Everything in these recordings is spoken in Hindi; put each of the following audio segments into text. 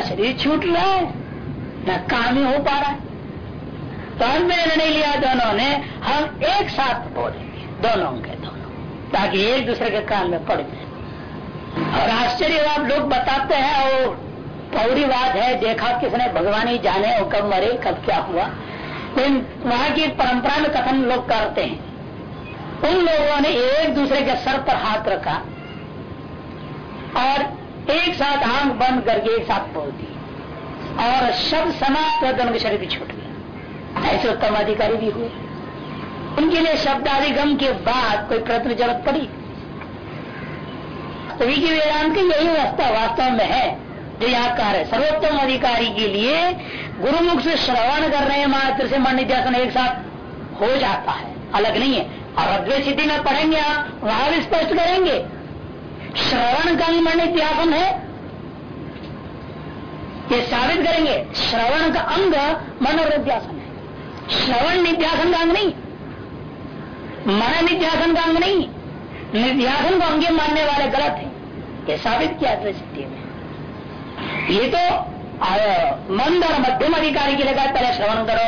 शरीर छूट रहा है न काम ही हो पा रहा है। तो में निर्णय लिया, दोनों ने हम एक साथ बोलेंगे दोनों के दोनों। ताकि एक दूसरे के कान में पड़ जाए। और आश्चर्य आप लोग बताते हैं, वो बात है, देखा किसने, भगवान ही जाने वो कब मरे, कब क्या हुआ। लेकिन वहाँ की परंपरा में कथन लोग करते हैं। उन लोगों ने एक दूसरे के सर पर हाथ रखा। और एक साथ आँख बंद करके एक साथ बोल दी और शब्द समाप्त कर दोनों के शरीर भी छूट गया। ऐसे उत्तम अधिकारी भी हुए। उनके लिए शब्दाधिगम के बाद कोई प्रयत्न ज़रूरत पड़ी। सभी की वेदांत की यही व्यवस्था वास्तव में है, जो यहाँ कह रहे सर्वोत्तम अधिकारी के लिए गुरुमुख से श्रवण करने मात्र से मन निध्यासन एक साथ हो जाता है। अलग नहीं है। और अद्वैत सिद्धि में पढ़ेंगे आप, वहाँ भी स्पष्ट करेंगे। श्रवण का भी मन निध्यासन है। ये साबित करेंगे, श्रवण का अंग मन और निध्यासन है। श्रवण निध्यासन का अंग नहीं मन निध्यासन का अंग नहीं, निध्यासन को अंगे मानने वाले गलत है। ये साबित किया सिद्धि में। ये तो मंद और मध्यम अधिकारी के लिए पहले श्रवण करो,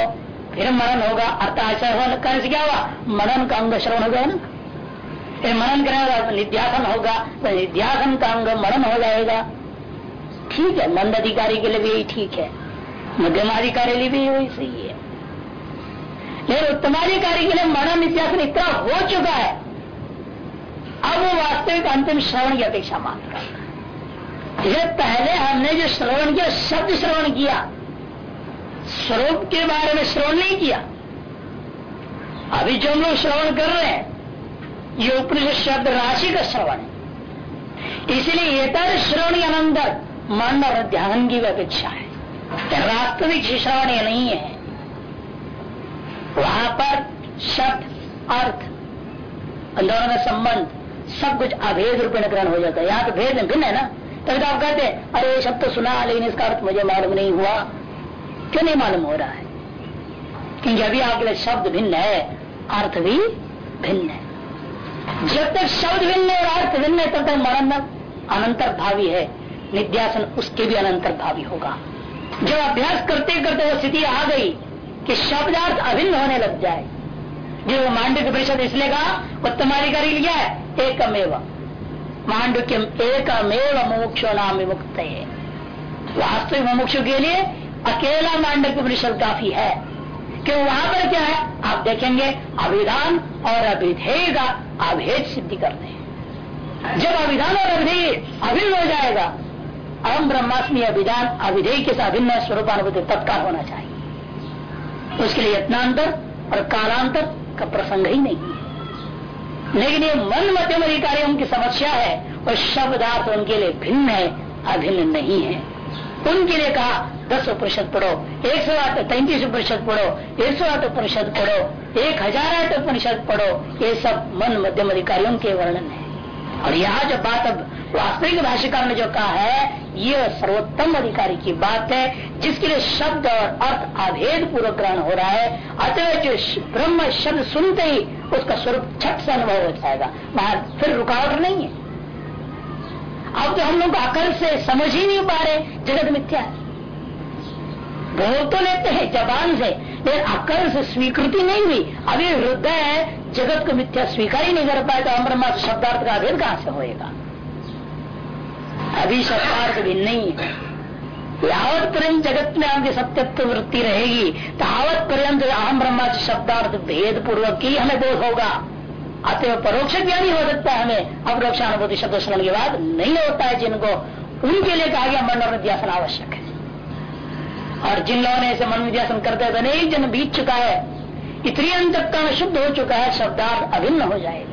फिर मनन होगा। अर्थात श्रवण करने से क्या हुआ? मनन का अंग श्रवण हो गया ना। फिर मनन करेगा तो निध्यासन होगा तो निध्यासन का अंग मनन हो जाएगा। ठीक है, मंद अधिकारी के लिए भी यही ठीक है। मध्यमाधिकारी लिए भी वही सही है। लेकिन उत्तमाधिकारी के लिए मनन निध्यासन इतना हो चुका है। अब वो वास्तविक अंतिम श्रवण की अपेक्षा मात्र ये पहले हमने जो श्रवण किया, शब्द श्रवण किया, स्वरूप के बारे में श्रवण नहीं किया। अभी जो हम लोग श्रवण कर रहे हैं ये उपनिषद शब्द राशि का श्रवण इसलिए इतर श्रवण के अनंतर मन और ध्यान की अपेक्षा है। वास्तविक श्रवण ये नहीं है। वहाँ पर शब्द, अर्थ दोनों में संबंध, सब कुछ अभेद रूप में ग्रहण हो जाता है। यहाँ तो भेद भिन्न है ना? तभी तो आप कहते हैं, अरे ये शब्द तो सुना, लेकिन इसका अर्थ मुझे मालूम नहीं हुआ। क्यों नहीं मालूम हो रहा है? क्योंकि अभी आपके लिए शब्द भिन्न है, अर्थ भी भिन्न है। जब तक शब्द भिन्न और अर्थ भिन्न तब तक मरण अनंतर भावी है। निध्यासन उसके भी अनंतर भावी होगा। जब अभ्यास करते करते वो स्थिति आ गई कि शब्दार्थ अभिन्न होने लग जाए, जो मांडव परिषद इसलिए कहा उत्तमाधिकारी लिया है, एकमेव। मांडुक्यम एकमेव मोक्षो नाम विमुक्त। है वास्तविक मोक्ष के लिए अकेला मांडव परिषद काफ़ी है। क्यों, वहाँ पर क्या है? आप देखेंगे, अभिधान और अभिधेय का अभेद सिद्धि करते हैं। जब अभिधान और अभिधेय अभिन्न हो जाएगा, अहम ब्रह्मास्मि अभिधान अभिधेय के साथ अभिन्न स्वरूपानुभूति तत्काल होना चाहिए। उसके लिए यत्नांतर और कालांतर का प्रसंग ही नहीं है। लेकिन ये मन मध्यम अधिकारियों की समस्या है और शब्दार्थ उनके लिए भिन्न है, अभिन्न नहीं है। उनके लिए कहा, दस प्रतिशत पढ़ो, एक सौ आठ तैतीस प्रतिशत पढ़ो, एक सौ आठ प्रतिशत पढ़ो, एक हज़ार आठ प्रतिशत पढ़ो, ये सब मन मध्यम अधिकारियों के वर्णन है। और यहाँ जो बात अब वास्तविक भाष्यकार ने जो कहा है, ये सर्वोत्तम अधिकारी की बात है, जिसके लिए शब्द और अर्थ अभेद पूर्वक ग्रहण हो रहा है, अतः जो ब्रह्म शब्द सुनते ही उसका स्वरूप छठ से अनुभव हो जाएगा। वहाँ फिर रुकावट नहीं है। अब तो हम लोग अकल से समझ ही नहीं पा रहे, जगत मिथ्या है। बोल तो लेते हैं, जबान से, लेकिन अकल से स्वीकृति नहीं हुई। अभी हृदय है, जगत को मिथ्या स्वीकार ही नहीं कर पाए तो अमरमा शब्दार्थ का अभेद कहाँ से होएगा? अभी शब्दार्थ भी नहीं है। यावत पर्यंत जगत में आपकी सत्यत्व वृत्ति रहेगी तावत पर्यंत अहम ब्रह्मा शब्दार्थ भेद पूर्वक ही हमें बोध होगा। अतः परोक्ष ज्ञानी हो सकता है हमें। अपरोक्षानुभूति शब्द श्रवण के बाद नहीं होता है जिनको, उनके लिए कहा गया और निध्यासन आवश्यक है। और जिन लोगों ने ऐसे मन निध्यासन करते हैं, अनेक जन बीत चुका है। इतनी अंतकरण शुद्ध हो चुका है शब्दार्थ अभिन्न हो जाएगा।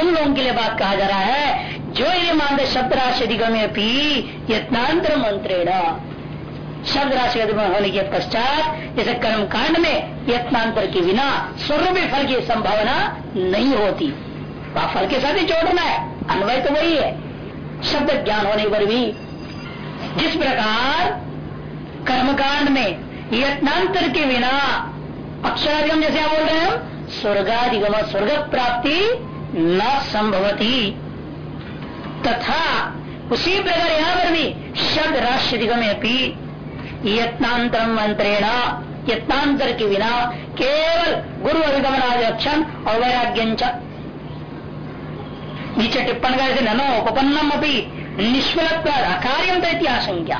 उन लोगों के लिए बात कहा जा रहा है, जो ये मानते शब्द राशि अधिगम्य पी, यत्नांतर मंत्रेण। शब्द राशि अधिगम होने के पश्चात जैसे कर्म कांड में यत्नांतर के बिना स्वरूप फल की संभावना नहीं होती। वह फल के साथ ही जोड़ना है। अन्वय तो वही है। शब्द ज्ञान होने पर भी जिस प्रकार कर्मकांड में यत्नांतर के बिना अक्षराधिगम जैसे आप बोल रहे हो स्वर्गाधिगम स्वर्ग प्राप्ति न संभवती। तथा उसी प्रकार यहाँ पर भी शब्द राष्ट्र दिगमे यत्नांतर मंत्रेण यत्नांतर के बिना केवल गुरु अधिगमनाध्यक्षण और वैराग्य नीचे टिप्पण कर ननो उपन्नम अभी निष्फल अकार्यम तो आशंका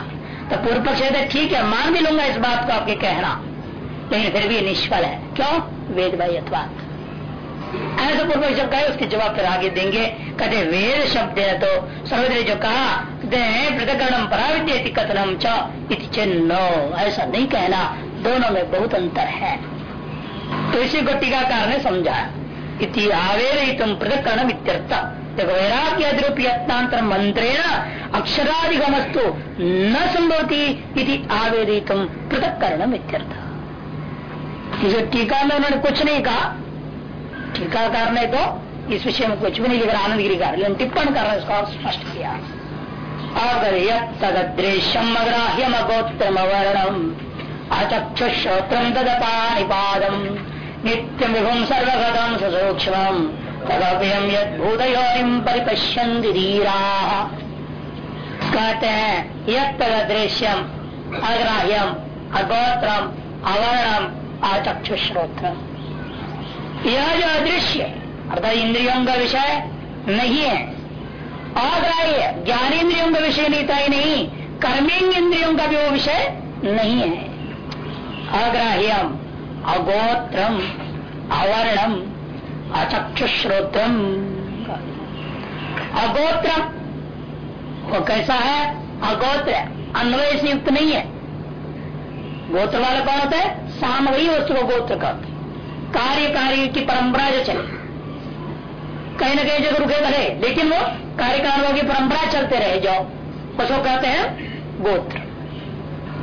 तो पूर्व पक्ष ठीक है, मान भी लूँगा इस बात को आपके कहना। लेकिन फिर भी निष्फल है। क्यों? वेद भाई अथवा। ऐसा पूर्व जब कहे, उसके जवाब फिर आगे देंगे। कहते वेद शब्द है तो सर्वोदय जो कहा पृथकरणम पराविद्य कथनम नो ऐसा नहीं कहना। दोनों में बहुत अंतर है। तो इसी को टीकाकार ने समझाया इति आवेद तुम पृथकरण इत्यर्थ। देखो, वैराग्य द्रुप मंत्रेण अक्षराधिगमस्तु न संभवती आवेदित पृथक करण इत्यर्थ। जो टीका में उन्होंने कुछ नहीं कहा। टीकाकार ने तो इस विषय में कुछ भी नहीं लिखा। आनंद गिरिकार लेकिन टिप्पण कर उसका स्पष्ट किया। अगर यदृश्यम अग्राह्यम गोत्रम वर्णम अचक्षुश्रोत्रम तदपाणिपादम नित्यम विभुम सर्वगतम सूक्ष्म तदभ्यम यद भूतयोनिम परिपश्यन धीरा। कहते हैं यदृश्यम अग्राह्यम अगोत्रम अवर्णम अचक्षुश्रोत्रम। यह जो अदृश्य, अर्थात इंद्रियों का विषय नहीं है अग्राह्य ज्ञानेन्द्रियों का विषय नहीं था नहीं कर्मेंग इंद्रियों का भी वो विषय नहीं है। अग्राह्यम अगोत्रम, अवर्णम, अचक्षुश्रोत्रम। अगोत्रम वो कैसा है? अगोत्र, अन्वय से युक्त नहीं है। गोत्र वाला कौन होता है? सामग्री वस्तु को गोत्र का कार्य कार्य की परंपरा जो चले। कहीं ना कहीं जगह रुके भले लेकिन वो कार्य कार्यों की परंपरा चलते रहे जाओ उसको कहते हैं, गोत्र।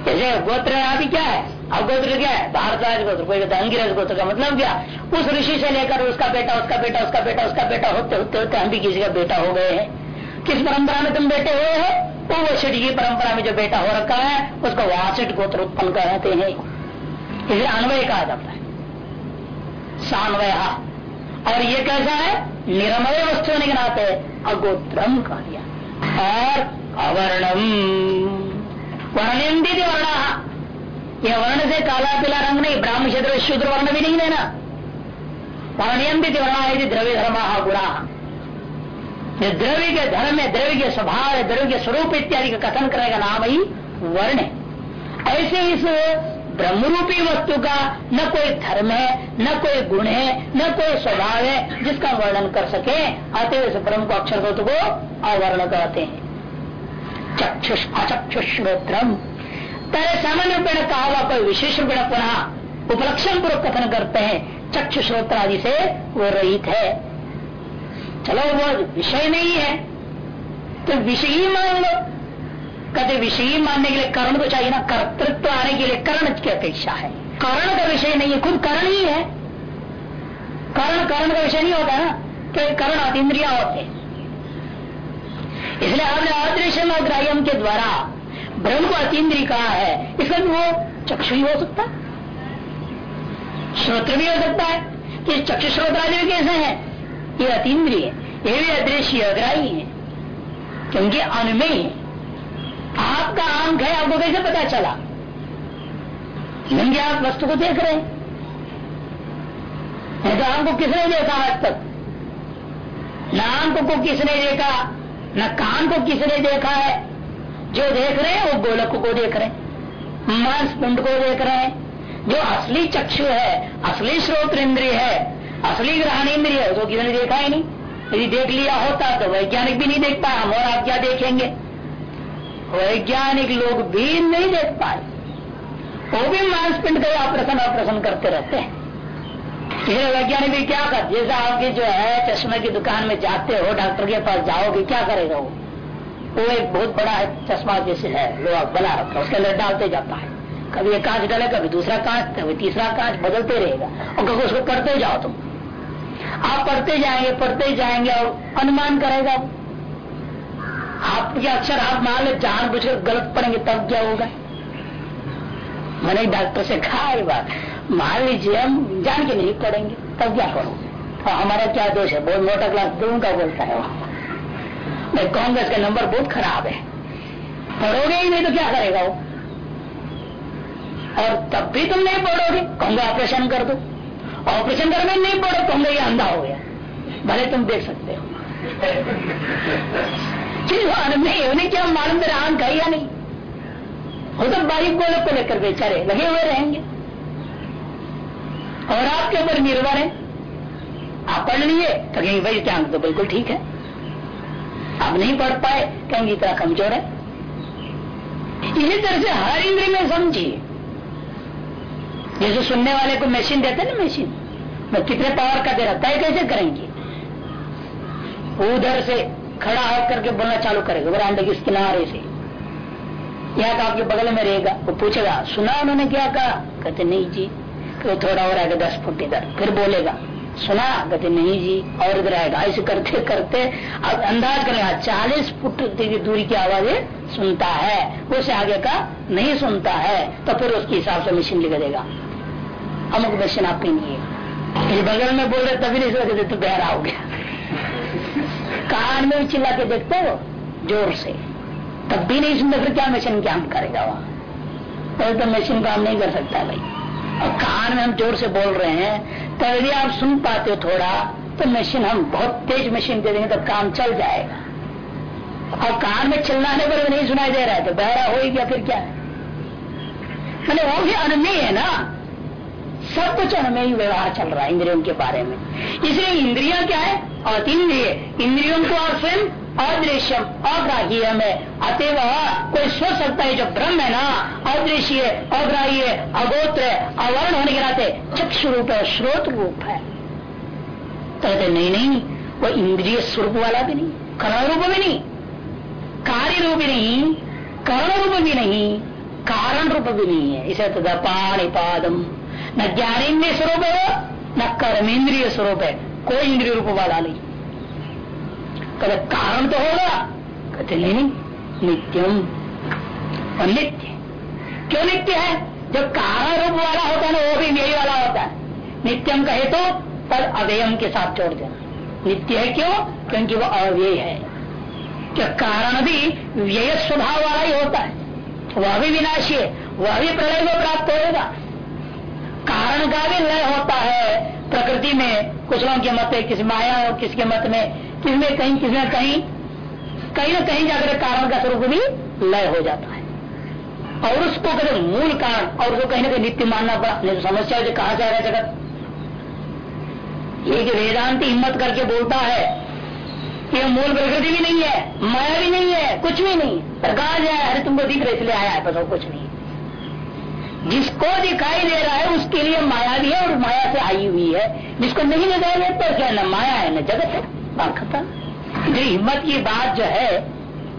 जैसे गोत्र आदि क्या है? अब गोत्र क्या है? भारतराज गोत्र कोई कहता अंग्रेज़ गोत्र का मतलब क्या? उस ऋषि से लेकर उसका बेटा उसका बेटा उसका बेटा उसका बेटा होते होते होते हम भी किसी का बेटा हो गए हैं। किस परंपरा में तुम बेटे हुए हो? वो वशिष्ठ की परंपरा में जो बेटा हो रखा है, उसको वासिष्ठ गोत्र उत्पन्न कहते हैं। इसे अन्वय कहा जाता है। सान्वय और ये कैसा है? निरमय वस्तु होने के नाते अगोत्रम कह दिया और अवर्णम। वर्णिंदी वर्ण। यह वर्ण से काला पीला रंग नहीं, ब्राह्म क्षेत्र शुद्र वर्ण भी नहीं लेना। वर्णयंती वर्ण है द्रव्य धर्म गुणा। द्रव्य के धर्म है, द्रव्य के स्वभाव है, द्रव्य के स्वरूप इत्यादि का कथन करेगा नाम ही वर्ण ऐसे इस ब्रह्मरूपी वस्तु का न कोई धर्म है, न कोई गुण है, न कोई स्वभाव है जिसका वर्णन कर सके, आते इस ब्रह्म को अक्षर को अवर्ण कहते हैं। चक्षुष अचक्षुष अचक्षुश्रोत्रम तरह सामान्य रूपेण कहा हुआ कोई विशेष रूपेण पुनः उपलक्षण पूर्वक कथन करते हैं चक्षुश्रोत्र आदि से वो रहित है। चलो वो विषय नहीं है। तो विषय ही मान लो कहते विषय मानने के लिए कर्ण तो चाहिए ना, कर्तृत्व आने के लिए कर्ण की अपेक्षा है। कर्ण का विषय नहीं है, खुद कर्ण ही है। कर्ण कर्ण का विषय नहीं होता ना, कि कर्ण अतिद्रिया होते। इसलिए आपने अदृश्यम और ग्राह्यम के द्वारा ब्रह्म को अतीन्द्रिय कहा है, इसका वो चक्षु ही सकता श्रोत्र भी हो सकता है, कि चक्षु श्रोत्र आदि कैसे है? ये अतीन्द्रिय, ये भी अदृश्य, अग्राही है, क्योंकि अनुमेय है। आपका आँख है आपको कैसे पता चला? क्योंकि आप वस्तु को देख रहे हैं। तो आँख को किसने देखा आज तक? न आँख को किसने देखा, न कान को किसने देखा है? जो देख रहे हैं वो गोलक को देख रहे हैं। मांस पिंड को देख रहे हैं। जो असली चक्षु है, असली श्रोत इंद्रिय है, असली ग्रहण इंद्रिय है, उसको किसी ने देखा ही नहीं? यदि देख लिया होता तो वैज्ञानिक भी नहीं देखता, हम और आप क्या देखेंगे? वैज्ञानिक लोग भी नहीं देख पाए। वो भी मांसपिंड का ऑपरेशन ऑपरेशन करते रहते हैं। वैज्ञानिक भी क्या कर, जैसे आपकी जो है, चश्मे की दुकान में जाते हो, डॉक्टर के पास जाओगे, क्या करेगा वो वो एक बहुत बड़ा चश्मा जैसे है, लोहा बना रखा उसके अंदर डालते जाता है। कभी एक कांच डाले, कभी दूसरा कांच, कभी तीसरा कांच, बदलते रहेगा। और कभी उसको करते जाओ तुम। आप पढ़ते जाएँगे पढ़ते जाएँगे और अनुमान करेगा आप ये अक्षर आप मान ले जान बुझ गलत पढ़ेंगे तब क्या होगा? मैंने डॉक्टर से कहा है बात मान लीजिए हम जान के नहीं पढ़ेंगे, तब क्या करोगे और हमारा क्या दोष है? बहुत मोटा क्लास दूँगा बोलता है मैं कांग्रेस का नंबर बहुत खराब है। पढ़ोगे ही नहीं तो क्या करेगा वो? और तब भी तुम नहीं पढ़ोगे, कहूँगा ऑपरेशन कर दो। ऑपरेशन करके नहीं पढ़ो, कहूँगा ये अंधा हो गया। भले तुम देख सकते हो। नहीं, उन्हें क्या मालूम मेरा आँख है या नहीं? वो तो बाइक बोले को लेकर बेचारे लगे हुए रहेंगे। और आपके ऊपर निर्भर है। आप पढ़ लिए तो कहेंगे, भाई क्या तो बिल्कुल ठीक है। आप नहीं पढ़ पाए, कहेंगे, इतना कमज़ोर है। इसी तरह से हर इंद्र में समझिए। जैसे सुनने वाले को मशीन देते ना मशीन मैं कितने पावर का दे रहा तय कैसे करेंगे? उधर से खड़ा होकर के बोलना चालू करेगा बरांडे के किनारे से। यहाँ का आपके बगल में रहेगा, वो पूछेगा, सुना उन्होंने क्या कहा? कहते, नहीं जी। तो थोड़ा और आएगा दस फुट इधर, फिर बोलेगा, सुना? कहते, नहीं जी। और इधर आएगा, ऐसे करते करते, अब अंदाज करेगा चालीस फुट की दूरी की आवाज़ें सुनता है। उसे आगे का, नहीं सुनता है। तो फिर उसके हिसाब से मशीन लिख देगा। अमुक मशीन आपके है बगल में बोल रहे, तभी नहीं सोचते तो बहरा हो गया। कान में चिल्ला के देखते हो? ज़ोर से। तब भी नहीं सुनते, फिर क्या मशीन काम करेगा वहाँ? तो मशीन काम नहीं कर सकता भाई। और कान में हम ज़ोर से बोल रहे हैं तब यदि आप सुन पाते हो थोड़ा तो मशीन हम बहुत तेज मशीन दे देंगे तो काम चल जाएगा। और कान में चिल्लाने पर नहीं सुनाई दे रहा है तो बहरा हो ही गया, फिर क्या? है मैंने वो भी अनमेय है ना। सब कुछ हमें ही व्यवहार चल रहा है इंद्रियों के बारे में। इसलिए इंद्रिया क्या है? और इंद्रिय को और स्वयं, अदृश्यम अग्राह्य में अतएव कोई सोच सकता है जो ब्रह्म है ना? अदृश्य, अग्राह्य, अगोत्र, अवर्ण होने के नाते चक्षु रूप है। श्रोत रूप है तो नहीं नहीं, वो इंद्रिय स्वरूप वाला भी नहीं कर्ण रूप भी नहीं कार्य रूप भी नहीं कर्ण रूप भी नहीं कारण रूप भी नहीं है। इसे तो पाणी पादम न ज्ञानेन्द्रिय स्वरूप है, न कर्मेंद्रिय स्वरूप है। कोई इंद्रिय रूप वाला नहीं। कहते कारण तो होगा, कहते नहीं, नित्यम और नित्य क्यों नित्य है? जो कारण रूप वाला होता है ना, वो भी मेरी वाला होता है। नित्यम कहे तो पर अव्ययम के साथ जोड़ देना। नित्य है क्यों? क्योंकि वो अव्यय है। क्या कारण भी व्यय स्वभाव वाला ही होता है? वह भी विनाशी है, वह भी प्रलय को प्राप्त होगा। कारण का भी लय होता है प्रकृति में कुछ लोगों के मत किसी माया किसके मत में, किसमें कहीं किसमें कहीं कहीं ना कहीं जाकर कारण का स्वरूप भी लय हो जाता है। और उसको कहते मूल कारण, और उसको कहीं ना कहीं नित्य मानना पड़ा। नहीं तो समस्या जो कहा जा रहा है जगत? ये वेदांत हिम्मत करके बोलता है कि मूल प्रकृति भी नहीं है, माया भी नहीं है, कुछ भी नहीं। प्रकाश है, अरे तुमको दिख रहे इसलिए आया है बस कुछ नहीं। जिसको दिखाई दे रहा है उसके लिए माया भी है और माया से आई हुई है। जिसको नहीं दिखाई देता क्या न माया है, न जगत है? बात खत्म। जो हिम्मत की बात जो है,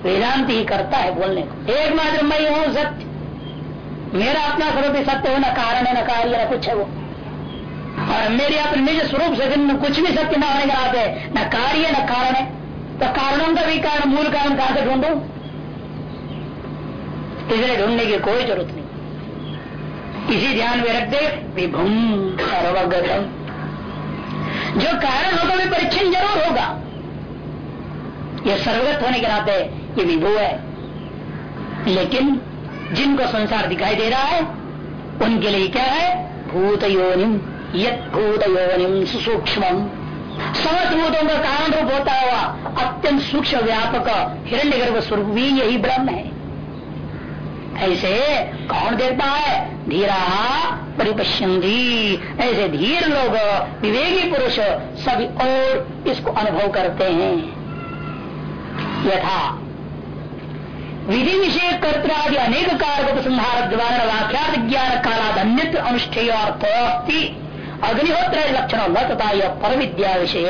वेदांत ही करता है बोलने को। एकमात्र मैं हूँ सत्य। मेरा अपना स्वरूप ही सत्य हो न कारण है, न कार्य, न कुछ है वो। और मेरे अपने निज स्वरूप से दिन कुछ भी सत्य न होने के नाते न कार्य, न कारण है। तो कारणों का भी कारण, मूल कारण कहाँ से ढूंढू? इसलिए ढूँढने की कोई ज़रूरत नहीं। इसी ध्यान में रख दे विभुम सर्वगतम। जो कारण होगा भी परीक्षण ज़रूर होगा। यह सर्वगत होने के नाते ये विभू है। लेकिन जिनको संसार दिखाई दे रहा है, उनके लिए क्या है? भूत योनिम यत योनिम सूक्ष्म समस्त भूतों का कारण रूप होता हुआ अत्यंत सूक्ष्म व्यापक हिरण्य गर्भ स्वरूप भी यही ब्रह्म है। ऐसे कौन देखता है? धीरा परिपश्यंती ऐसे धीर लोग, विवेकी पुरुष सभी और इसको अनुभव करते हैं। यथा, विधि विषय कर्ता आदि अनेक कारक उपसंहार द्वारा वाख्यात ज्ञान काला अन्यत्र अनुष्ठेय अर्थ अग्निहोत्र लक्षण न तथा यह पर विद्या विषय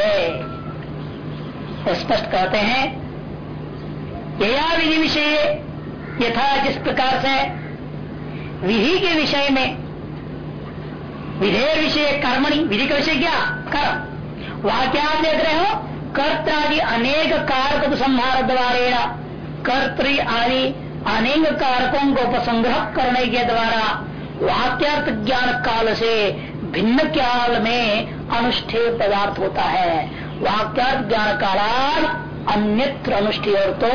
स्पष्ट कहते हैं, यया विधि विषय यथा जिस प्रकार से विधि के विषय में। विधेय विषय कर्मणि, विधि का विषय क्या? कर्म। वहाँ क्या आप देख रहे हो कर्तादि अनेक कारक संहार द्वारा कर्त आदि अनेक कारकों को उपसंग्रह करने के द्वारा वाक्यार्थ ज्ञान काल से भिन्न काल में अनुष्ठेय पदार्थ होता है। वाक्यार्थ ज्ञान कालाल अन्यत्र अनुष्ठेय तो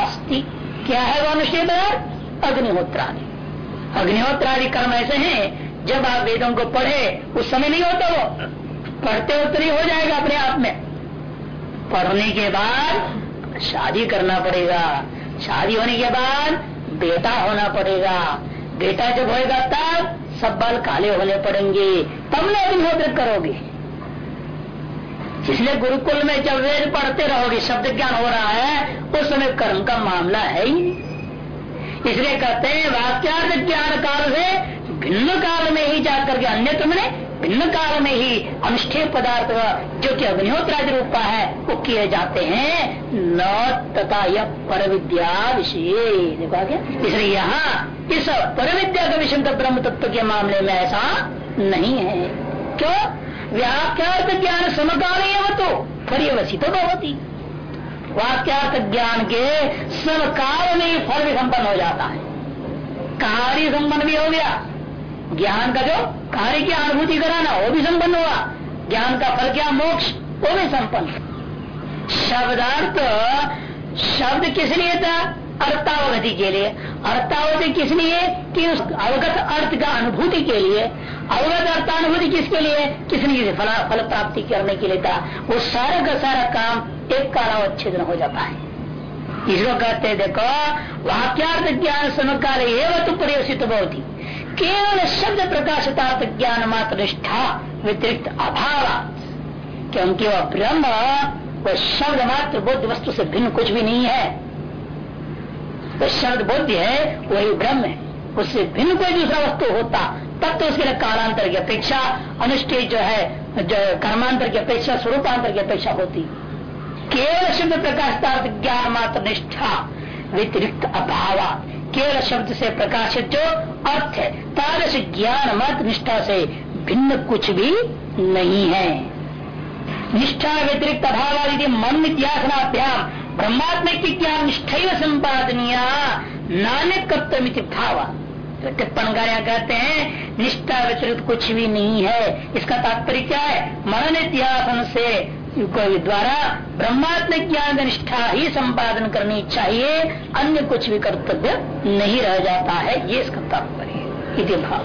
अस्थि क्या है वो अनुष्ठेय पदार्थ? अग्निहोत्रादि। अग्निहोत्रादि कर्म ऐसे हैं, जब आप वेदों को पढ़े, उस समय नहीं होता वो। पढ़ते हो तो नहीं हो जाएगा अपने आप में। पढ़ने के बाद शादी करना पड़ेगा। शादी होने के बाद बेटा होना पड़ेगा। बेटा जब होएगा तब सब बाल काले होने पड़ेंगे। तब ना अग्निहोत्र करोगे। इसलिए गुरुकुल में जब वेद पढ़ते रहोगे, शब्द ज्ञान हो रहा है, उस समय कर्म का मामला है ही इसलिए कहते हैं, वाक्यार्थ ज्ञान काल से भिन्न काल में ही जाकर के अन्य में भिन्न काल में ही अनुष्ठेय पदार्थ जो कि अग्निहोत्रादि रूपा है, वो किए जाते हैं। न तथा यह पर विद्या विषय इसलिए यहाँ इस पर विद्या का विषय ब्रह्म तत्व के मामले में ऐसा नहीं है। क्यों? व्याख्यार्थ ज्ञान समकाल तो पर्यवसित होती वाक्यार्थ ज्ञान के समकाल में ही फल भी संपन्न हो जाता है। कार्य संपन्न भी हो गया। ज्ञान का जो कार्य की अनुभूति कराना, वो भी संपन्न हुआ। ज्ञान का फल क्या? मोक्ष, वो भी संपन्न। शब्दार्थ, शब्द किस लिए था? अर्थावगति के लिए। अर्थावधि किस लिए? कि उस अवगत अर्थ का अनुभूति के लिए। अवगत अर्थानुभूति किसके लिए? किसने किसी फल प्राप्ति करने के लिए था। वो सारा का सारा काम एक कालावच्छेदन हो जाता है इसको कहते हैं देखो वाक्यार्थ ज्ञान समकाल एवं तो प्रयोजित बहुत ही केवल शब्द प्रकाशितार्थ ज्ञान मात्र निष्ठा व्यतिरिक्त अभाव क्योंकि वह ब्रह्म वह शब्द मात्र बुद्ध वस्तु से भिन्न कुछ भी नहीं है वह शब्द बुद्ध है वही ब्रह्म है उससे भिन्न कोई दूसरा वस्तु होता तब तो उसके लिए कालांतर की अपेक्षा अनुष्ठेय जो है जो कर्मांतर की अपेक्षा स्वरूपांतर की अपेक्षा होती केवल शब्द प्रकाशितार्थ ज्ञान मात्र निष्ठा, व्यतिरिक्त अभाव। केवल शब्द से प्रकाशित जो अर्थ है तारस ज्ञान मत निष्ठा से भिन्न कुछ भी नहीं है। निष्ठा, व्यतिरिक्त अभाव यदि मन ब्रह्मात्मिक ज्ञान निष्ठा संपादनीय नान्य कर्तव्य भाव। तो टिप्पण कार्य कहते हैं, निष्ठा, व्यतिरिक्त कुछ भी नहीं है। इसका तात्पर्य क्या है? मनन इतिहासन से द्वारा ब्रह्मात्म ज्ञान निष्ठा ही संपादन करनी चाहिए, अन्य कुछ भी कर्तव्य नहीं रह जाता है, ये इसका तात्पर्य भाव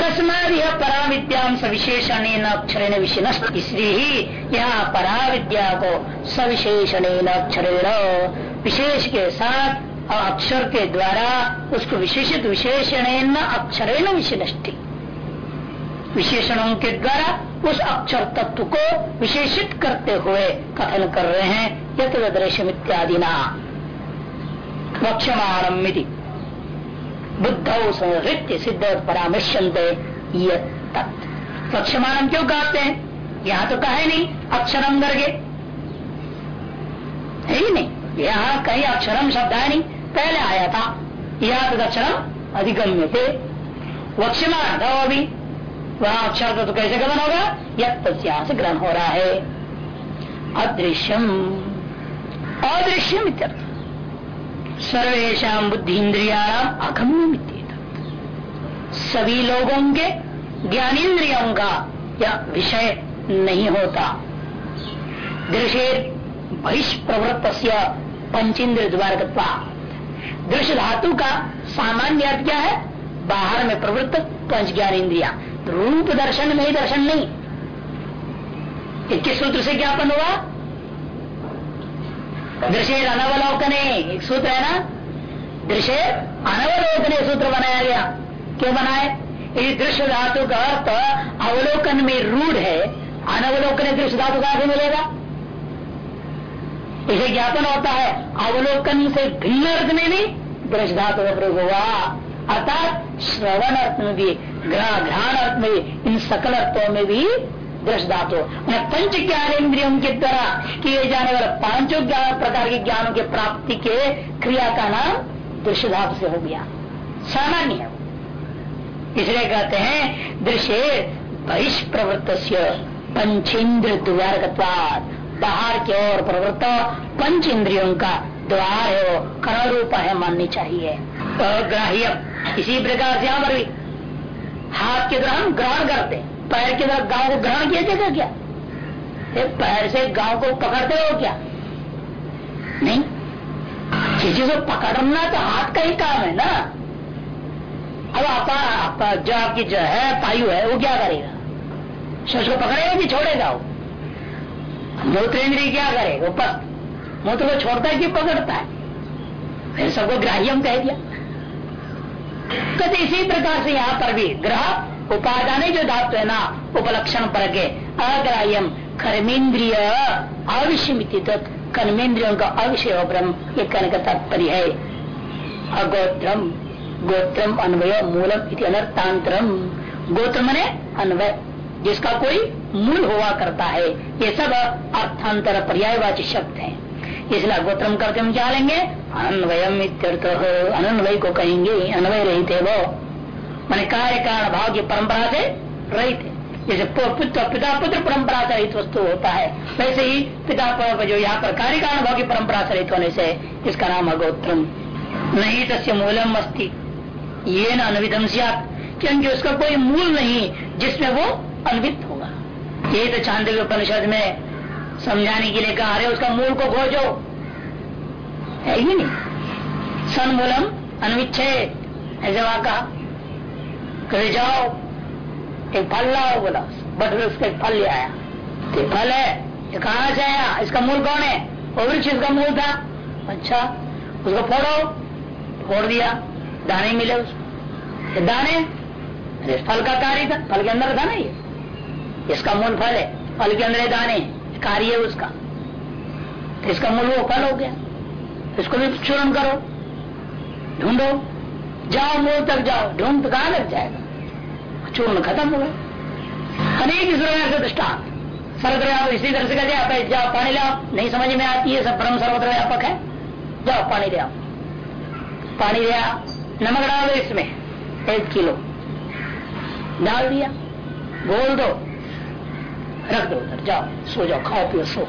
तस्माद यह परा विद्या सविशेषण अक्षर विषय इसलिए ही यहाँ परा विद्या को सविशेषण अक्षरेण विशेष के साथ और अक्षर के द्वारा उसको विशेषित विशेषण अक्षरेण विषय विशेषणों के द्वारा उस अक्षर तत्व को विशेषित करते हुए कथन कर रहे हैं यथ दृश्यम इत्यादि ना वक्षमाणम बुद्ध संहृत्य सिद्ध परामर्शनते वक्षमाणम क्यों कहते हैं? यहाँ तो कहे नहीं अक्षरम करके है ही नहीं, यहाँ कहीं अक्षरम शब्द है नहीं, पहले आया था। यह तो अक्षरम अधिगम्य थे। वक्षमान अभी वहाँ अक्षर तो कैसे गमन होगा? यह से ग्रहण हो रहा है। अदृश्यम। अदृश्यम सर्वेशा बुद्धि इंद्रिया अगम्य सभी लोगों के ज्ञानेन्द्रियों का यह विषय नहीं होता। दृश्य बहिष्प्रवृत्त पंचेन्द्र द्वार दृश्य धातु का सामान्य अर्थ क्या है? बाहर में प्रवृत्त पंच ज्ञान इंद्रिया रूप दर्शन में ही दर्शन नहीं। किस सूत्र से ज्ञापन हुआ? दृश्य अनवलोकने, एक सूत्र है ना? दृश्य अनवलोकने सूत्र बनाया गया। क्यों बनाए? यदि दृश्य धातु का अर्थ अवलोकन में रूढ़ है, अनवलोकन दृश्य धातु का मिलेगा? इसे ज्ञापन होता है, अवलोकन से भिन्न अर्थ में भी दृश्य धातु का प्रयोग हुआ। अर्थात श्रवण अर्थ में भी। घ्राण अर्थ में, इन सकल अर्थों में भी दृश धातु पंच ज्ञान इंद्रियों के द्वारा किए जाने वाले पाँचों ज्ञान प्रकार के ज्ञानों के प्राप्ति के क्रिया का नाम दृश्य धातु से हो गया। सामान्य है इसलिए कहते हैं, दृश्य बहिष्प्रवृत्त पंचेन्द्र द्वार बाहर की ओर प्रवृत्त पंच इंद्रियों का द्वार है वो। रूप है, माननी चाहिए। ग्राह्य इसी प्रकार से यहाँ पर भी हाथ के तरह हम ग्रहण करते पैर की तरफ़ गाँव को ग्रहण किया जाएगा क्या? पैर से गाँव को पकड़ते हो क्या? नहीं। किसी को पकड़ना तो हाथ का ही काम है ना। अब आप, जो आपकी जो है पायु है वो क्या करेगा? शश को पकड़ेगा कि छोड़ेगा वो? मूत्रेंद्रीय क्या करेगा वो मूत्र को छोड़ता है कि पकड़ता है? फिर सबको ग्राह्यम कह दिया। तो इसी प्रकार से यहाँ पर भी ग्रह उपादान जो धातु है ना, उपलक्षण पर के अग्राह्यम कर्मेंद्रिय अविषय कर्मेंद्रियों का अविषय ब्रह्म, ये कहने का तात्पर्य है। अगोत्रम, गोत्रम अन्वय मूलम इति अनर्थांतरम। गोत्र मने अन्वय, जिसका कोई मूल हुआ करता है। ये सब अर्थांतर पर्यायवाची शब्द है। इसलिए गोत्रम करते हम क्या लेंगे? अन्वयम इत्यर्थ। अनन्वय को कहेंगे, अन्वय रहते वो। मैंने कार्य कारण भाव की परंपरा से रही थे जैसे पुत्र, पिता पुत्र परंपरा से रहित वस्तु होता है, वैसे ही पिता जो यहाँ पर कार्य कारण भाव की परंपरा से रहित होने से इसका नाम अगोत्रम। नहीं तस्य मूलम अस्ती। ये न अनविधम क्योंकि उसका कोई मूल नहीं, जिसमें वो अन्वित होगा। ये तो चाँद उपनिषद में समझाने के लिए कहा अरे उसका मूल को खोजो। है ही नहीं। सन मूलम अनविच्छेद, ऐसे वहाँ कहा। जाओ, एक फल लाओ, बोला। बट उसका एक फल ले आया। तो फल है, ये कहा से आया? इसका मूल कौन है? वो वृक्ष इसका मूल था। अच्छा उसको फोड़ो, फोड़ दिया। दाने मिले उसको। दाने? फल का कार्य था। फल के अंदर था ना ये। इसका मूल फल है। फल के अंदर दाने। कार्य है उसका। तो इसका मूल वो फल हो गया। इसको भी चूर्ण करो, ढूंढो। जाओ मूल तक जाओ, ढूंढ तो कहा लग जाएगा? चूर्ण खत्म हो गया अनेक इस प्रकार से दृष्टांत। सर्वत्र इसी तरह से कहते आप जाओ पानी ले नहीं समझ में आती है, सब ब्रह्म सर्वत्र व्यापक है। जाओ पानी ले आओ। पानी ले आओ। नमक डाल इसमें, एक किलो। डाल दिया। बोल दो। रख दो उधर जाओ सो जाओ खाओ पियो सो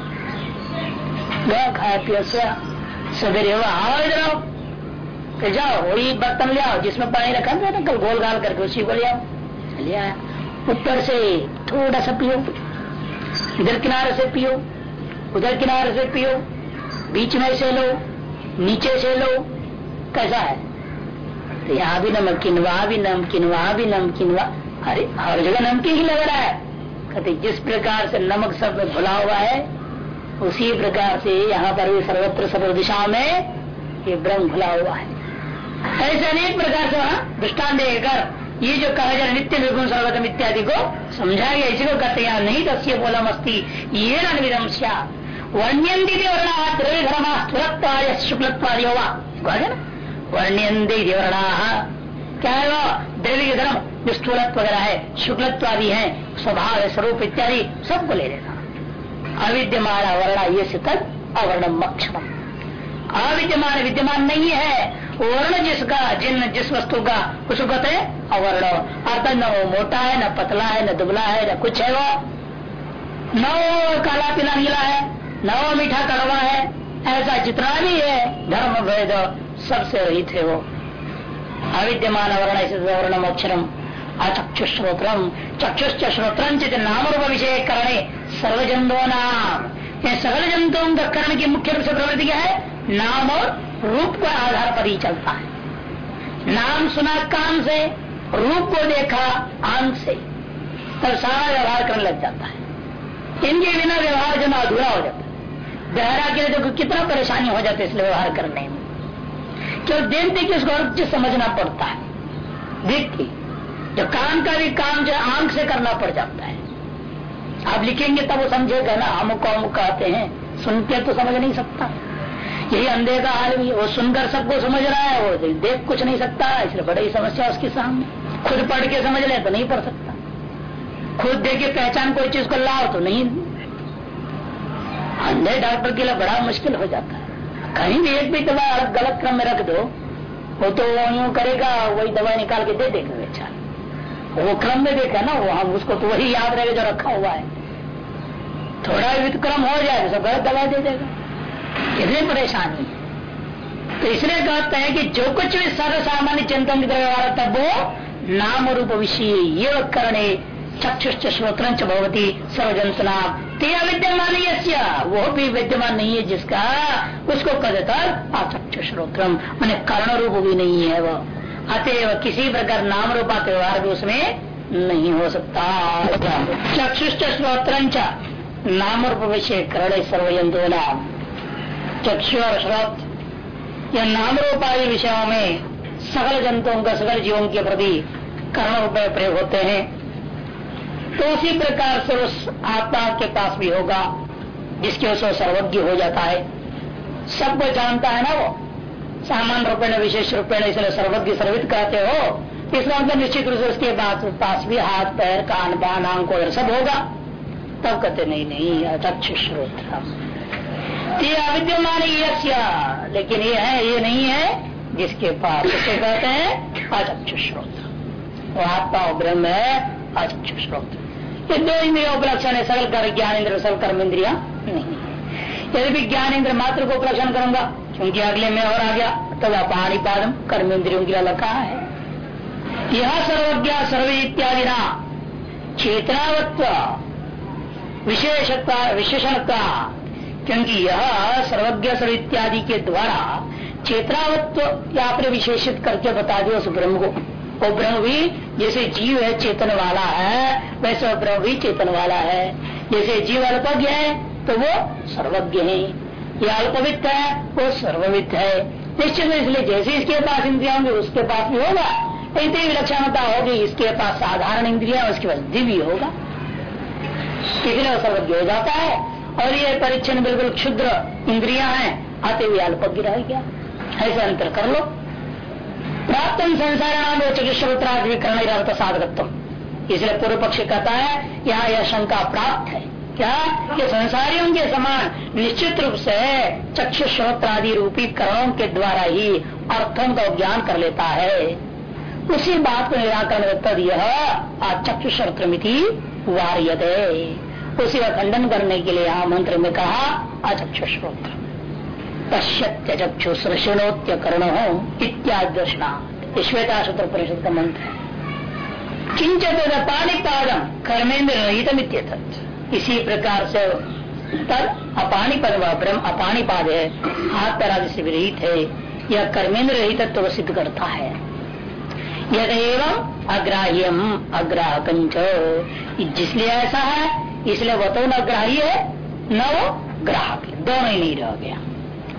गया खाया पिया सोया सवेरे हुआ आओ इधर आओ फिर जाओ वही बर्तन ले आओ जिसमें पानी रखा था ना कल गोल गाल करके उसी को ले आओ ले आया ऊपर से थोड़ा सा पियो इधर किनारे से पियो उधर किनारे से पियो बीच में से लो नीचे से लो कैसा है यहाँ भी नमकीन वहाँ भी नमकीन वहाँ। भी नमकीन अरे हर जगह नमकीन ही लग रहा है। कहते, जिस प्रकार से नमक सब में भुला हुआ है, उसी प्रकार से यहाँ पर भी सर्वत्र सर्व दिशा में ये ब्रह्म भुला हुआ है। ऐसे अनेक प्रकार से वहाँ दृष्टान देकर ये जो कहा जाए नित्य निर्गुण सर्वतम इत्यादि को समझा गया, इसी को कहते हैं नहीं तस्य बोलम अस्ती, ये नविदम वर्ण्यंती वर्णा द्रव्य धर्मा स्फुरत्वाय शुक्लत्वादि होगा वर्ण्यंती वर्णा। क्या है वो? द्रव्य धर्म जो वगैरह है, शुक्लत्वादि है, स्वभाव है, स्वरूप इत्यादि सबको ले लेना। अविद्यमान वर्णा ये तद अवर्णम अक्षरम अविद्यमान विद्यमान नहीं है वर्ण जिसका, जिन, जिस वस्तु का, उसको कहते हैं अवर्ण। अर्थात न वो मोटा है, न पतला है, न दुबला है, न कुछ है वो। न काला पीला नीला है, न मीठा कड़वा है, ऐसा जितना भी है, धर्म, भेद, सबसे रहित है वो। अविद्यमान वर्ण वर्णम अक्षरम अचक्षुश्रोत्रम। चक्षुश्च नाम रूप विषय करणे सर्वजंतु नाम सकल जंतुओं का कर्ण की मुख्य रूप से प्रवृत्ति क्या है? नाम और रूप के आधार पर ही चलता है। नाम सुना कान से, रूप को देखा आँख से। तब सारा व्यवहार करने लग जाता है। इनके बिना व्यवहार जो अधूरा हो जाता है। बहरा के लिए तो कितना परेशानी हो जाती है इसलिए व्यवहार करने में। क्यों देख देख उसको समझना पड़ता है। देख के जो काम का भी काम जो आँख से करना पड़ जाता है। आप लिखेंगे तब वो समझेगा ना अमुक अमुक कहते हैं। सुनते तो समझ नहीं सकता। यही अंधे का हाल भी, वो सुनकर सबको समझ रहा है, वो देख कुछ नहीं सकता, इसलिए बड़ी समस्या उसके सामने। खुद पढ़ के समझ ले तो नहीं पढ़ सकता। खुद देख के पहचान कोई चीज़ को लाओ तो नहीं। अंधे डॉक्टर के लिए बड़ा मुश्किल हो जाता है। कहीं भी एक भी दवा गलत क्रम में रख दो, वो तो यूँ करेगा, वही दवाई निकाल के दे देगा बेचारा वो क्रम में देखा ना वो हम उसको तो वही याद रहेगा जो रखा हुआ है। थोड़ा भी क्रम हो जाए तो गलत दवा दे देगा। कितनी परेशानी है। तो इसलिए कहते हैं कि जो कुछ भी सर्व सामान्य चिंतन व्यवहार तब वो नाम रूप विषय, ये करने चक्षुश्च श्रोत्र भवती सर्वजंतना ते अविद्यमान वो भी विद्यमान नहीं है जिसका उसको कदतर अचक्षु श्रोत्रम मैंने कर्ण रूप भी नहीं है वह अतएव किसी प्रकार नाम रूपा व्यवहार भी उसमें नहीं हो सकता। चक्षुश्च श्रोत्र नाम रूप विषय कर्ण सर्वजंतु नाम चक्षु और श्रोत या नाम रूपाधि विषयों में सकल जंतुओं का, सकल जीवों के प्रति कर्ण रूप प्रयोग होते हैं। तो उसी प्रकार से उस आत्मा के पास भी होगा, जिसके उसे सर्वज्ञ हो जाता है। सब कोई जानता है ना वो? सामान्य रूपेण विशेष रूपेण इसलिए सर्वज्ञ सर्वित कहते हो इस बात निश्चित रूप से उसके पास पास भी हाथ, पैर, कान बान आँख सब होगा। तब कहते, नहीं नहीं, अचक्ष श्रोत ये अविद्यमान लेकिन ये है, ये नहीं है जिसके पास उसे कहते हैं अचक्ष श्रोत। वो आत्मा ब्रह्म है अचक्ष श्रोत ये दो इंद्रिया उपलक्षण है, सकल कर ज्ञान, इंद्र, सकल कर्म, इंद्रिया। नहीं। है यदि भी ज्ञान, इंद्र मात्र को उपलक्षण करूँगा, क्योंकि अगले में और आ गया तो व्यापारी पादम, कर्म, इंद्रियों की अलग कहा है। यह सर्वज्ञा, सर्व इत्यादि ना। चेतनावत्व विशेषता विशेषणता क्योंकि यह सर्वज्ञ, सर्व इत्यादि के द्वारा चेतनावत्व या आपने विशेषित करके बता दिया उस ब्रह्म को। वो ब्रह्म भी जैसे जीव है, चेतन वाला है, वैसे ब्रह्म भी चेतन वाला है। जैसे जीव अल्पज्ञ है तो वो सर्वज्ञ है। या अल्पवित्त है, वो सर्ववित्त है। निश्चित इसलिए जैसे इसके पास इंद्रिया होंगे, उसके पास भी होगा। इतनी विलक्षणता होगी, इसके पास साधारण इंद्रिया उसके पास दिव्य होगा। इसलिए वो सर्वज्ञ हो जाता है। और ये परिच्छन बिल्कुल क्षुद्र इंद्रिया है, आते हुए अल्पज्ञ रह गया। ऐसा अंतर कर लो। प्राप्त संसार नाम चतुश्रोत्राधिकरण साधकत्व इसलिए पूर्व पक्ष कहता है, यहाँ यह शंका प्राप्त है। क्या? कि संसारियों के समान निश्चित रूप से चक्षु श्रोत्रादि रूपी करणों के द्वारा ही अर्थों का ज्ञान कर लेता है। उसी बात को निराकरण तद यह चक्षु श्रोत्रमिति वार्यदे उसी का खंडन करने के लिए यहाँ मंत्र में कहा अचक्षु श्रोत्र। पश्यत्य चक्षु सृषणोत्य कर्ण हो इत्यादि दर्शना श्वेता सूत्र परिषद का मंत्र है किंचित पानी पादम कर्मेंद्र रहित इसी प्रकार से तब अपानी पद ब्रह्म अपानी पाद है हाथ पैर से विरहित है। यह कर्मेंद्र रहित तो सिद्ध करता है। यद एवं अग्राह्यम अग्राहक जिसलिए ऐसा है, इसलिए वो तो न ग्राह्य है, न वो ग्राहक दोनों ही नहीं रह गया।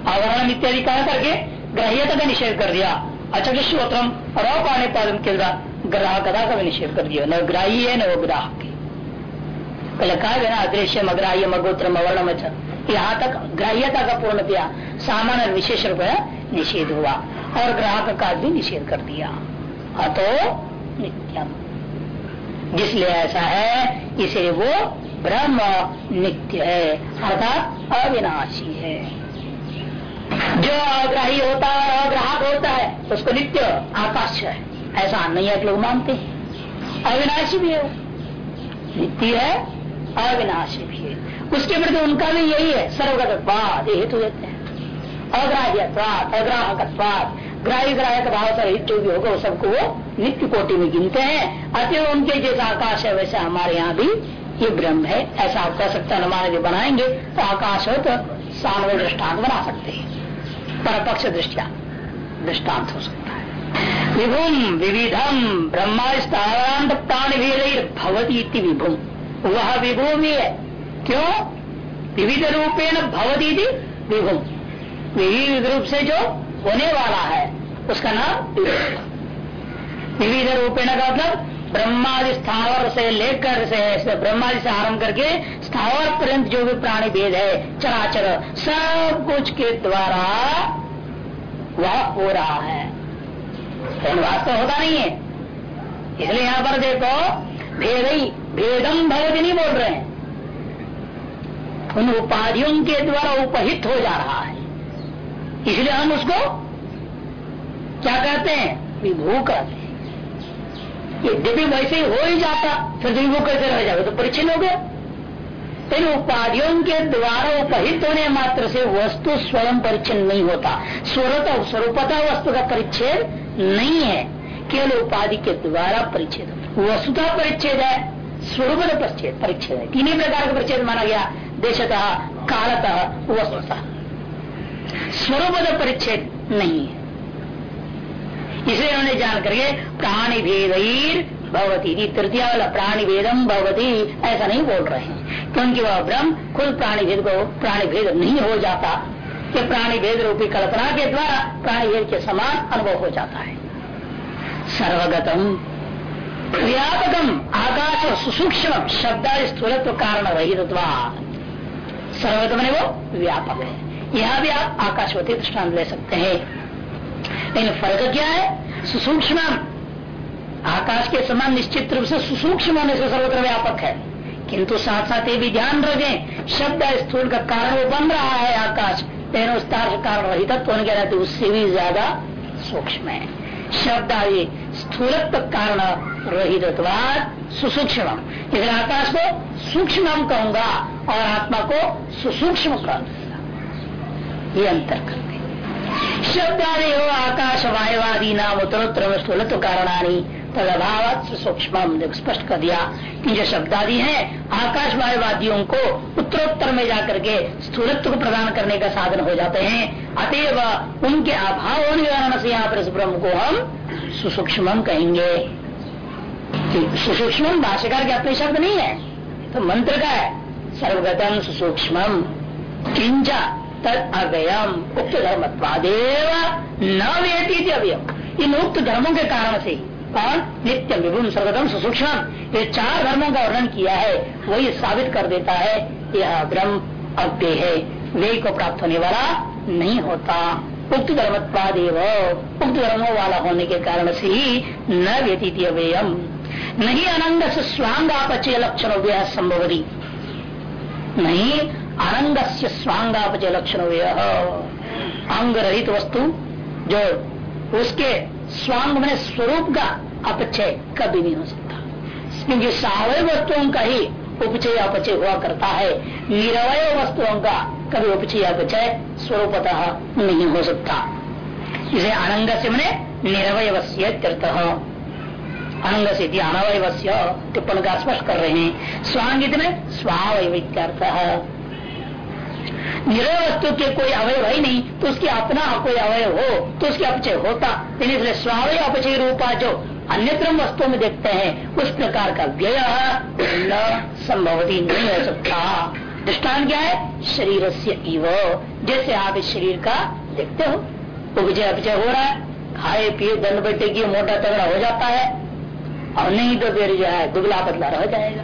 आवरण इत्यादि कहा करके ग्राह्यता का निषेध कर दिया। अच्छा श्रोत्रम और पादन के ग्राहकता का भी निषेध कर दिया। न ग्राही है, न वो ग्राहक पहले कहा गया ना अदृश्य अग्राह्य अगोत्रम, अवर्णम यहाँ तक ग्राह्यता का पूर्ण दिया सामान्य विशेष रूप निषेध हुआ और ग्राहक का भी निषेध कर दिया। अतो नित्यम। जिसलिए ऐसा है इसे वो ब्रह्म नित्य है, अर्थात अविनाशी है। जो अग्राही होता है अग्राहक होता है तो उसको नित्य आकाश है। ऐसा नहीं है लोग मानते हैं। अविनाशी भी है। नित्य है, अविनाशी भी है। उसके प्रति उनका भी यही है सर्वगत हेतु देते हैं। अग्राह्यवाद अग्राहकवाद ग्राही ग्राहक भाव से रहित जो भी होगा, वो सबको वो नित्य कोटि में गिनते हैं। अतः उनके जैसा आकाश है, वैसे हमारे यहाँ भी ये ब्रह्म है। ऐसा आप कह सकते अनुमान यदि बनाएँगे तो आकाश हो तो सामने दृष्टांत बना सकते हैं। पर पक्ष दृष्टिया, दृष्टांत हो सकता है। विभुम विविधम ब्रह्मांड प्राण भवती विभुम वह विभू भी है क्यों? विविध रूपेण भवती विभुम विविध रूप से जो होने वाला है, उसका नाम विविध रूपेण का मतलब ब्रह्मादि स्थावर से लेकर से ब्रह्मादि से आरंभ करके स्थावर पर्यंत जो भी प्राणी भेद है, चराचर, सब कुछ के द्वारा वह हो रहा है। वास्तव होता नहीं है? इसलिए यहाँ पर देखो, भेद ही, भेदम भगवती नहीं बोल रहे हैं। उन उपाधियों के द्वारा उपहित हो जा रहा है। इसलिए हम उसको क्या कहते हैं? विभू कहते हैं। यद्यपि वैसे ही हो ही जाता, फिर विभू कैसे रह जाएगा तो परिचिन हो गया। इन उपाधियों के द्वारा उपहित होने मात्र से वस्तु स्वयं परिचन्न नहीं होता। स्वरूप स्वरूपता वस्तु का परिच्छेद नहीं है। केवल उपाधि के द्वारा परिच्छेद वस्तुता परिच्छेद है, स्वरूप परिच्छेद परिच्छेद है। तीन प्रकार का परिच्छेद माना गया। देशतः, कालतः, वस्तुतः। स्वरूप परिच्छेद नहीं है। इसलिए उन्होंने जान करके प्राणी भेद भगवती। तृतीय वाला प्राणी भेदम भगवती, ऐसा नहीं बोल रहे हैं। क्योंकि वह ब्रह्म खुद प्राणी भेद को, प्राणी भेद नहीं हो जाता। कि प्राणी भेद रूपी कल्पना के द्वारा प्राणी भेद के समान अनुभव हो जाता है। सर्वगतम व्यापकम आकाश और सुसूक्ष्म शब्द स्थूलत्व कारण रही सर्वगतम वो व्यापक है। यहाँ भी आप आकाशवती दृष्टान ले सकते हैं। लेकिन फ़र्क क्या है? सुसूक्ष्म आकाश के समान निश्चित रूप से सुसूक्ष्म होने से सर्वत्र व्यापक है। किंतु साथ साथ ये भी ध्यान रखें, शब्द स्थूल का कारण वो बन रहा है आकाश। लेकिन उस कारण रहित होने के रहते उससे भी ज़्यादा सूक्ष्म है। शब्द आदि स्थूलत्व कारण रहित सुसूक्ष्म आकाश को सूक्ष्म कहूँगा और आत्मा को सुसूक्ष्म कहूँगा ये अंतर करते शब्द आदि हो आकाश वायुवादी नाम उत्तरोत्तर स्थूलत्व कारणानी तद अभाव सूक्ष्म स्पष्ट कर दिया। कि जो शब्द आदि है आकाश वायुवादियों को उत्तरोत्तर में जाकर के स्थूलत्व को प्रदान करने का साधन हो जाते हैं। अतएव उनके अभाव होने कारण से यहाँ पर इस ब्रह्म को हम सुसूक्ष्म कहेंगे। सुसूक्ष्म भाष्यकार के अपने शब्द नहीं है तो मंत्र का है, सर्वगतम सुसूक्ष्म तद अव्ययम उक्त धर्मत्वादेव न वेती अव्ययम। इन उक्त धर्मों के कारण से? कौन? नित्य विभुम सर्वतम सुसूक्ष्म। ये चार धर्मों का वर्णन किया है, वही साबित कर देता है, यह ब्रह्म अव्यय है। वे को प्राप्त होने वाला नहीं होता। उक्त धर्मत्वादेव उक्त धर्मों वाला होने के कारण से ही न व्यतीत अव्ययम। नहीं अनंग से स्वांगापचय लक्षण संभवती। नहीं अनंग से स्वांगापचय लक्षण अंग रहित वस्तु जो उसके स्वांग में स्वरूप का अपचय कभी नहीं हो सकता। क्योंकि सावय वस्तुओं का ही उपचय अपचय हुआ करता है। निरवय वस्तुओं का कभी उपचय अपचय स्वरूपतः नहीं हो सकता। इसे अनंग से मैंने निरवय अनंग से अनवय टिप्पण का स्पष्ट कर रहे हैं। स्वांगित में स्वावय निरय वस्तु के कोई अवयव है नहीं तो उसकी अपना कोई अवयव हो तो उसके अपचय होता। इसलिए स्वावय अपचय रूपा जो अन्यत्र वस्तु में देखते हैं, उस प्रकार का व्यय न संभव नहीं हो सकता। दृष्टान क्या है? शरीर से इव, जैसे आप इस शरीर का देखते हो उपजय अपचय हो रहा है, खाए, पिए, दंड बैठे की मोटा तगड़ा हो जाता है, और नहीं तो फिर जो है दुबला पतला रह जाएगा।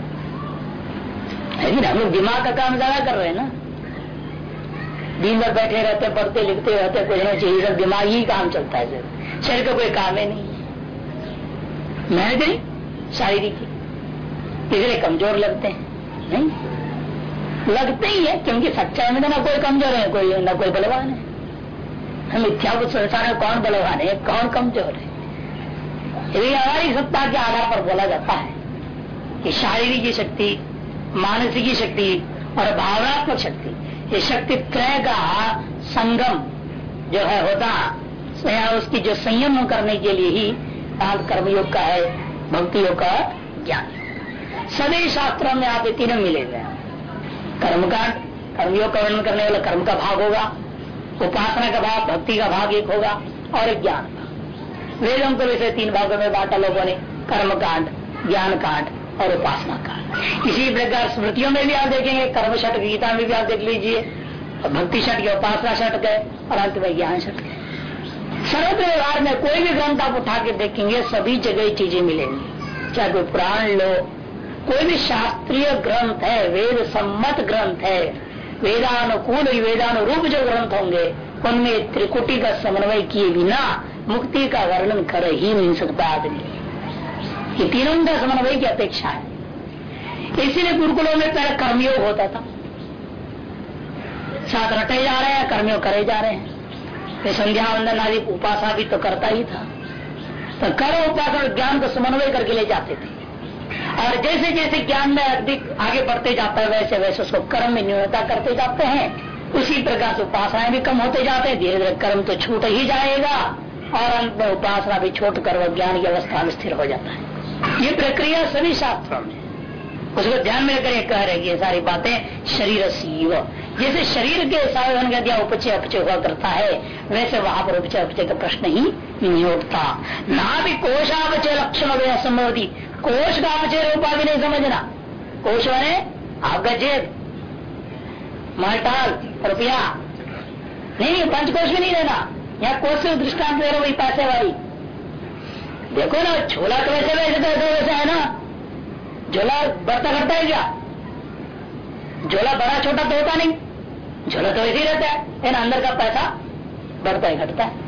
लेकिन हम लोग दिमाग का काम ज़्यादा कर रहे हैं ना। दिन भर बैठे रहते, पढ़ते, लिखते रहते कुछ नहीं चाहिए सब दिमाग ही काम चलता है शरीर का कोई काम ही नहीं मेहनत नहीं, शारीरिक इसलिए कमज़ोर लगते हैं, नहीं? लगते ही है, क्योंकि सच्चाई में तो ना कोई कमज़ोर है, कोई, ना कोई बलवान है। हम मिथ्या संसार में कौन बलवान है, कौन कमज़ोर है? यदि हमारी सत्ता के आधार पर बोला जाता है कि शारीरिक शक्ति, मानसिक शक्ति और भावनात्मक शक्ति ये शक्ति त्रय का संगम जो है होता है उसकी जो संयम करने के लिए ही कर्मयोग का है भक्ति योग का ज्ञान। सभी शास्त्रों में आप ये तीनों मिले हुए कर्मकांड कर्मयोग का वर्णन करने वाला कर्म का भाग होगा, उपासना का भाग, भक्ति का भाग एक होगा, और ज्ञान का। वेदों को वैसे तीन भागों में बांटा लोगों ने, कर्म कांड, ज्ञान कांड। और उपासना का। इसी प्रकार स्मृतियों में भी आप देखेंगे, कर्म छठ, गीता में भी आप देख लीजिए भक्ति शट के उपासना छठ गए और अंत में ज्ञान शट गए सर्वत्र व्यवहार में कोई भी ग्रंथ आप उठा के देखेंगे, सभी जगह चीज़ें मिलेंगी। चाहे कोई पुराण लो, कोई भी शास्त्रीय ग्रंथ है, वेद सम्मत ग्रंथ है, वेदानुकूल, वेदानुरूप जो ग्रंथ होंगे, उनमें त्रिकुटी का समन्वय किए बिना मुक्ति का वर्णन कर ही नहीं सकता आदमी। ये तीनों का समन्वय की अपेक्षा है। इसीलिए गुरुकुलों में पहले कर्मयोग होता था। साथ रटे जा रहे हैं कर्मयोग करे जा रहे हैं। फिर संध्या वंदन आदि उपासना भी तो करता ही था। तो कर्म उपासना ज्ञान को समन्वय करके ले जाते थे। और जैसे जैसे ज्ञान में अधिक आगे बढ़ते जाता है, वैसे वैसे उसको कर्म में न्यूनता करते जाते हैं। उसी प्रकार से उपासनाएँ भी कम होते जाते हैं। धीरे धीरे कर्म तो छूट ही जाएगा और अंत में उपासना भी छोट कर वह ज्ञान की अवस्था में स्थिर हो जाता है। ये प्रक्रिया सभी शास्त्रों में उसको ध्यान में लेकर कह रहे ये सारी बातें शरीर सीव जैसे शरीर के साधन का दिया उपचय अपचय हुआ करता है, वैसे वहाँ पर उपचय अपचय का प्रश्न ही नहीं उठता। ना भी कोशापचय लक्षण असंभवती कोश का अपचय रूपा भी नहीं समझना। कोश बने आपका जेब मालटाल रुपया। नहीं नहीं, पंचकोश भी नहीं लेना यहाँ कोश से दृष्टांत ले रहे वही पैसे वाली। देखो ना झोला तो वैसे वैसे तो वैसे है ना। झोला बढ़ता घटता है क्या? झोला बड़ा छोटा तो होता नहीं। झोला तो ऐसे ही रहता है। लेकिन अंदर का पैसा बढ़ता ही, घटता है।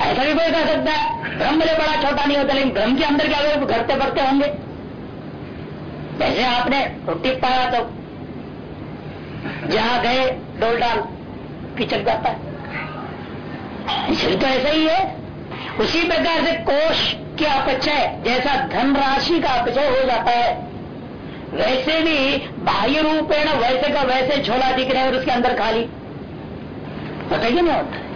ऐसा भी कोई कह सकता है ब्रह्म में बड़ा छोटा नहीं होता, लेकिन ब्रह्म के अंदर क्या घटते बढ़ते होंगे। जैसे आपने रोटी पाया तो जहाँ गए, डोल डाल पिचक जाता है। तो ऐसा ही है। उसी प्रकार से कोष के अपचय जैसा धन राशि का अपचय हो जाता है। वैसे भी बाह्य रूपेण वैसे का वैसे छोला दिख रहे और उसके अंदर खाली। होता ही नहीं होता।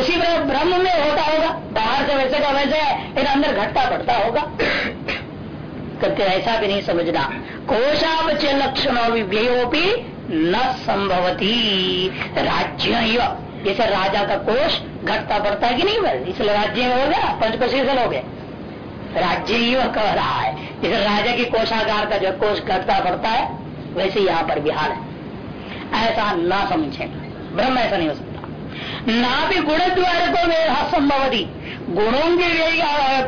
उसी प्रकार ब्रह्म में होता होगा, बाहर से वैसे का वैसे है, फिर अंदर घटता बढ़ता होगा। करते ऐसा भी नहीं समझना। कोशापचय लक्षण व्ययोपी न संभवती। राज्य जैसे राजा का कोष घटता बढ़ता है कि नहीं बस? इसलिए राज्य में हो गया पंचकोशी से हो गए राज्य ही वह कह रहा है। जैसे राजा की कोषागार का जो कोष घटता बढ़ता है, वैसे यहाँ पर बिहार है। ऐसा ना समझे। ब्रह्म ऐसा नहीं हो सकता। ना भी गुण द्वारा को वे असंभवती गुणों के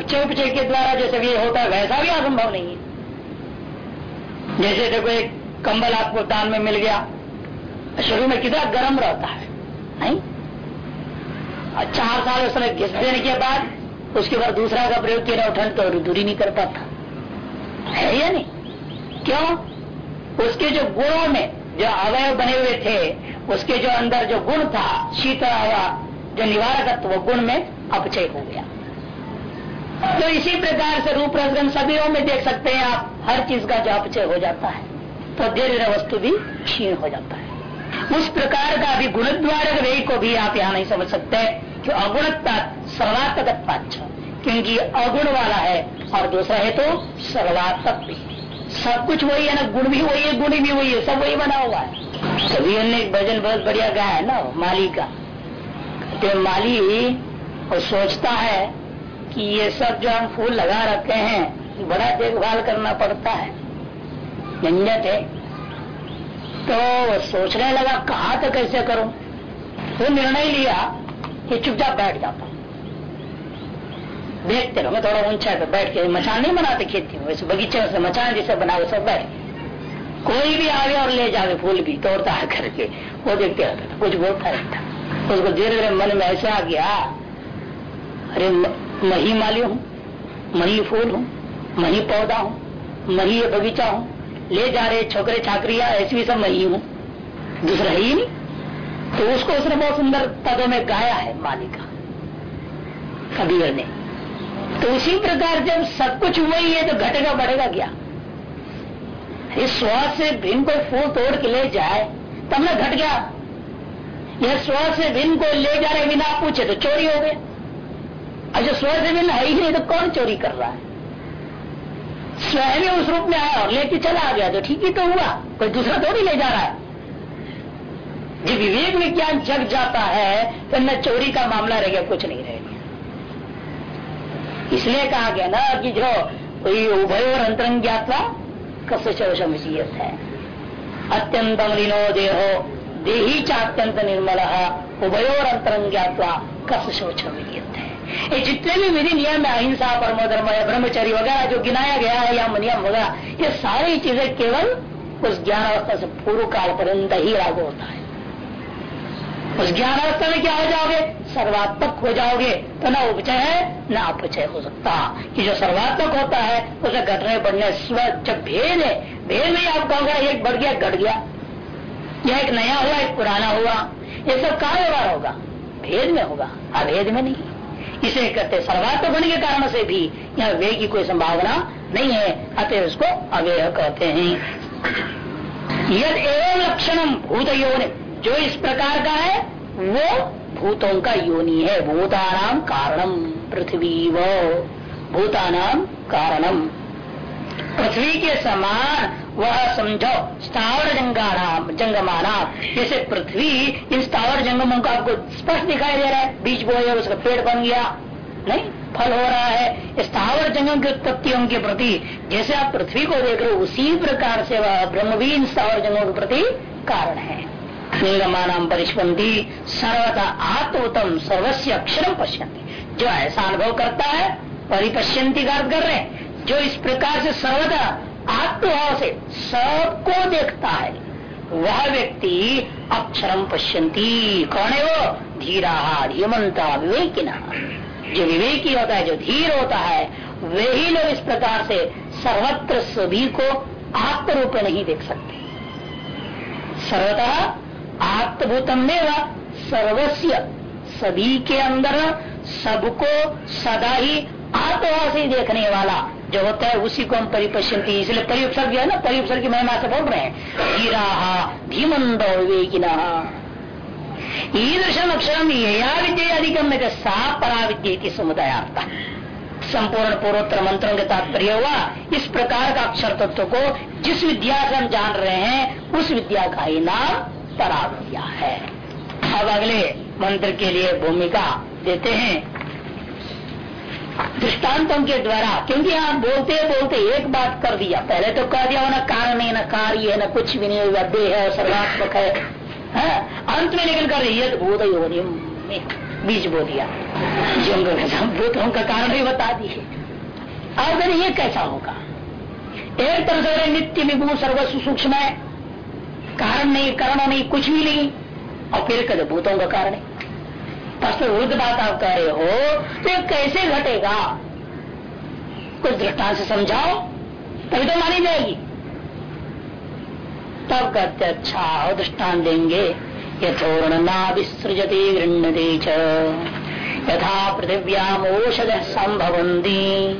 चौपचय के द्वारा जैसे भी होता है, वैसा भी असंभव नहीं है। जैसे देखो एक कंबल आपको दान में मिल गया। शुरू में कितना गर्म रहता है, नहीं? चार साल उसने घिस देने के बाद, उसके बाद दूसरा का प्रयोग किया उठन तो दूरी नहीं कर पाता है या नहीं? क्यों? उसके जो गुणों में जो अवयव बने हुए थे, उसके जो अंदर जो गुण था हवा, जो निवारक वो गुण में अपचय हो गया। तो इसी प्रकार से रूप रसगन सभी में देख सकते हैं आप, हर चीज़ का जो अपचय हो जाता है तो धीरे धीरे वस्तु भी क्षीण हो जाता है। उस प्रकार का भी गुणद्वारक वे को भी आप यहाँ नहीं समझ सकते। कि अगुणता सर्वात्मक क्योंकि अगुण वाला है, और दूसरा है तो सर्वात्मक भी। सब कुछ वही है ना, गुण भी वही है, गुण भी वही है, सब वही बना हुआ है। कभी एक भजन बहुत बढ़िया गाया है ना माली का। तो माली वो सोचता है कि ये सब जो हम फूल लगा रखे हैं, बड़ा देखभाल करना पड़ता है। झंझट है। तो सोचने लगा, कहा तो कैसे करूँ? तो निर्णय लिया कि चुपचाप बैठ जाता। देखते रहो, मैं थोड़ा ऊँचा पे बैठ के मचान नहीं बनाते खेती में, वैसे बगीचे से मचान जिसे बना सब बैठ। कोई भी आगे और ले जावे फूल भी, तोड़ता है करके, वो देखते रहता था, कुछ बोलता रहता उसको धीरे धीरे मन में ऐसे आ गया, अरे मही माली हूँ, मही फूल हूँ, मही पौधा हूँ, मही बगीचा हूँ, ले जा रहे छोकरे छाकरिया ऐसी भी सब मैं ही। हूँ दूसरा ही नहीं। तो उसको उसने बहुत सुंदर पदों में गाया है मालिका। कबीर ने। तो उसी प्रकार जब सब कुछ वही है तो घटेगा, बढ़ेगा क्या? इस स्व से भिन्न को फूल तोड़ के ले जाए, तब ना घट गया। यह स्व से भिन्न को ले जा रहे बिना पूछे तो चोरी हो गया। अच्छा स्व से भिन्न है ही नहीं तो कौन चोरी कर रहा है? स्वयं उस रूप में आया और लेके चला आ गया तो ठीक ही तो हुआ। कोई दूसरा थोड़ी ले जा रहा है। जब विवेक विज्ञान जग जाता है तो न चोरी का मामला रह गया, कुछ नहीं रह गया। इसलिए कहा गया ना कि जो उभय और अंतरंग ज्ञातवा कस चौशमसीयत है। अत्यंतम लीनो देहो, देही चात्यंत निर्मल, उभय और अंतरंग ज्ञातवा कस शोचमियत है। ये जितने भी विधि नियम है, अहिंसा परमो धर्म ब्रह्मचर्य वगैरह जो गिनाया गया है, या नियम वगैरह ये सारी चीज़ें केवल उस ज्ञान अवस्था से पूर्व काल पर्यंत ही लागू होता है। उस ज्ञान अवस्था में क्या हो जाओगे? सर्वात्मक हो जाओगे। तो ना उपचय है, ना अपचय हो सकता। कि जो सर्वात्मक होता है, उसे घटने बढ़ने स्व जब भेद है, भेद में आप कहोगे एक बढ़ गया, घट गया। यह एक नया हुआ, एक पुराना हुआ। ये सब व्यवहार होगा? भेद में होगा। अभेद में नहीं। इसे कहते सर्वात्म होने के कारण से भी यह वे की कोई संभावना नहीं है। अतः उसको अवेह कहते हैं। यद एवं लक्षणम भूत योनि जो इस प्रकार का है, वो भूतों का योनि है। भूतानाम कारणम पृथ्वी वो भूतानाम कारणम पृथ्वी के समान वह समझो, स्थावर जंगाना जंगमाना। जैसे पृथ्वी इन स्थावर जंगमों का आपको स्पष्ट दिखाई दे रहा है। बीज बोए उसका पेड़ बन गया। नहीं, फल हो रहा है। स्थावर जंगम की उत्पत्तियों के प्रति, जैसे आप पृथ्वी को देख रहे हो, उसी प्रकार से वह ब्रह्म भी इन स्थावर जंगों के प्रति कारण है। निगमान परिष्पंदी सर्वथा आत्मतम सर्वस्व अक्षरम पश्यंती जो ऐसा अनुभव करता है परिपश्यंती का कर रहे जो इस प्रकार से सर्वदा आत्मभाव से सबको देखता है, वह व्यक्ति अक्षरम पश्यंती कौन है वो? धीरा धीमंता विवेकिना। जो विवेकी होता है, जो धीर होता है वही लोग इस प्रकार से सर्वत्र सभी को आत्म रूप नहीं देख सकते। सर्वतः आत्मभूतम में सर्वस्व सभी के अंदर सबको सदा ही आत्मा से देखने वाला। जो होता है, उसी को हम परिपश्यंती इसलिए परिपसर्ग है ना परिपसर्ग की महिमा से बोल रहे हैं धीरा धीमंद विवेकिना। विद्या अधिकम में सा परा विद्या संपूर्ण पूर्वोत्तर मंत्रों के तात्पर्य हुआ, इस प्रकार का अक्षर तत्व को जिस विद्या से हम जान रहे हैं, उस विद्या का ही नाम परा विद्या है। अब अगले मंत्र के लिए भूमिका देते हैं। दृष्टांतों के द्वारा क्योंकि आप बोलते बोलते एक बात कर दिया। पहले तो कह दिया ना कारण नहीं न कार्य है न कुछ भी नहीं वध्य है सर्वात्मक है, है? अंत में निकल कर भूत योनि बीज बो दिया। भूतों का कारण भी बता दिए। अब ये कैसा होगा? एक तरह से नित्य विभू सर्वस्व सूक्ष्म है कारण नहीं कारण नहीं, कुछ भी नहीं। और फिर कहते भूतों का कारण है। तो वृद्ध बात आप कह रहे हो तो कैसे घटेगा? कुछ दृष्टान से समझाओ, तभी तो मानी जाएगी। तब कहते अच्छा दृष्टान देंगे। ना विसृजते गृहते यथा पृथिव्याम औषध संभवंती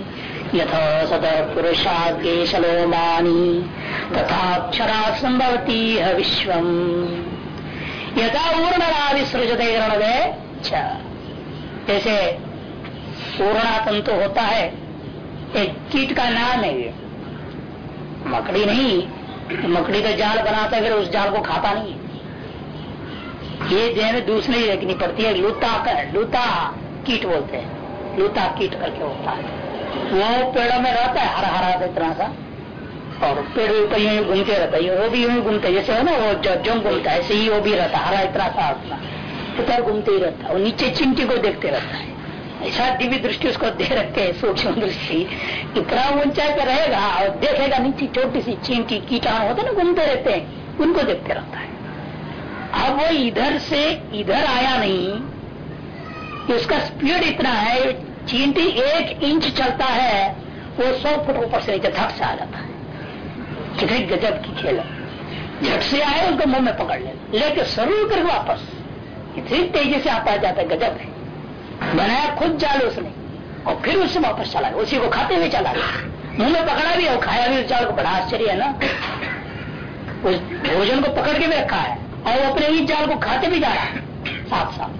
यथ सत पुरुषा केशलोमानी तथा अक्षरा संभवती है विश्व यथा ऊर्ण विसृजते गृहते अच्छा जैसे पूर्णा तंतु होता है, एक कीट का नाम है। ये मकड़ी नहीं, मकड़ी का जाल बनाता है, फिर उस जाल को खाता नहीं ये देह में दूसरी रखनी पड़ती है, लूता कर लूता कीट बोलते हैं, लूता कीट करके होता है। वो पेड़ों में रहता है हरा हरा इतना सा। और पेड़ ऊपर यूँ घूमते रहता है वो भी यूँ घूमते जैसे हो ना, वो जो घूमता है, ऐसे ही वो भी रहता है, हरा इतना सा अपना। उतर घूमते ही रहता है, और नीचे चिंटी को देखते रहता है। ऐसा दिव्य दृष्टि उसको दे रखे है, सूक्ष्म दृष्टि। इतना ऊंचाई पर रहेगा, और देखेगा नीचे छोटी सी चींटी कीटाणु होते ना, घूमते रहते हैं, उनको देखते रहता है। अब वो इधर से इधर आया नहीं कि उसका स्पीड इतना है चींटी एक इंच चलता है, वो सौ फुट ऊपर से नीचे धक से आ जाता है। गजब की खेल झट से आए उसको मुँह में पकड़ ले। लेके सरू कर वापस। इतनी तेज़ी से आता जाता है गजब है। बनाया खुद जाल उसने, और फिर उससे वापस चला उसी को खाते हुए चला मुँह में पकड़ा भी और खाया भी उस जाल को बड़ा आश्चर्य है ना। उस भोजन को पकड़ के भी रखा है, और अपने ही जाल को खाते भी जा रहा है। साथ साथ।